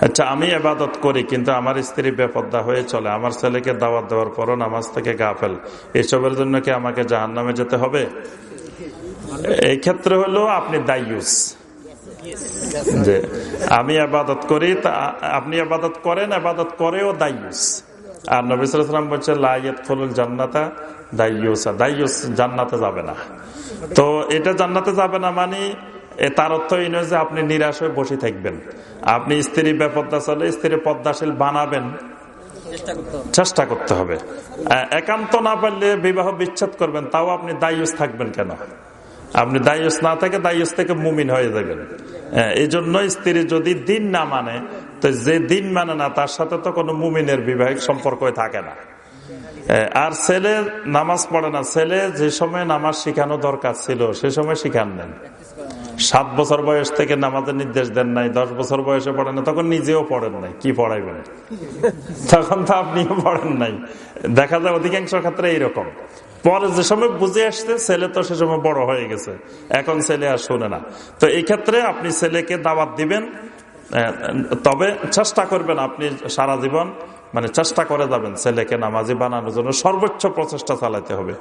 আচ্ছা আমি এবাদত করি, কিন্তু আমার স্ত্রী বেপদ্দা হয়ে চলে। আমার ছেলেকে দাওয়াত দেওয়ার পরও নামাজ থেকে গাফেল। এসবের জন্য কি আমাকে জাহান নামে যেতে হবে? এই ক্ষেত্রে হলো আপনি দায়ুস। যে, আমি আবাদত করি, তা আপনি আবাদত করেন আবাদত করেও দায়ুস। আর নবিসাম বলছে লাইয়াত ফলুল জান্নাতা দায়ুসা। দায়ুস, জান্নাতে যাবে না। তো এটা জান্নাতে যাবে না মানে তার অর্থ এই নয় যে আপনি নিরাশ হয়ে বসে থাকবেন। আপনি স্ত্রী বেপদ্দা চলে স্ত্রী পদ্মাশীল বানাবেন। চেষ্টা করতে হবে। একান্ত না পারলে বিবাহ বিচ্ছেদ করবেন তাও আপনি দায়ুস থাকবেন কেন? আপনি দায়ুস না থাকে দায়ুস থেকে মুমিন হয়ে যাবেন। এই জন্য স্ত্রী যদি দিন না মানে তো যে দিন মানে না তার সাথে তো কোনো মুমিনের বিবাহিক সম্পর্ক থাকে না। আর ছেলে নামাজ পড়ে না ছেলে যে সময় নামাজ শিখানো দরকার ছিল সে সময় শিখান নেন সাত বছর বয়স থেকে নামাজের নির্দেশ দেন নাই, দশ বছর বয়সে পড়েন না তখন নিজেও পড়েন নাই। কি পড়াইবেন? তখন তো আপনিও পড়েন নাই। দেখা যায় অধিকাংশ ক্ষেত্রে এইরকম। পরে যে সময় বুঝে আসছে, ছেলে তো সে সময় বড় হয়ে গেছে। এখন ছেলে আর শোনে না। তো এই ক্ষেত্রে আপনি ছেলেকে দাওয়াত দিবেন তবে চেষ্টা করবেন আপনি সারা জীবন মানে চেষ্টা করে যাবেন ছেলেকে নামাজি বানানোর জন্য সর্বোচ্চ প্রচেষ্টা চালাতে হবে।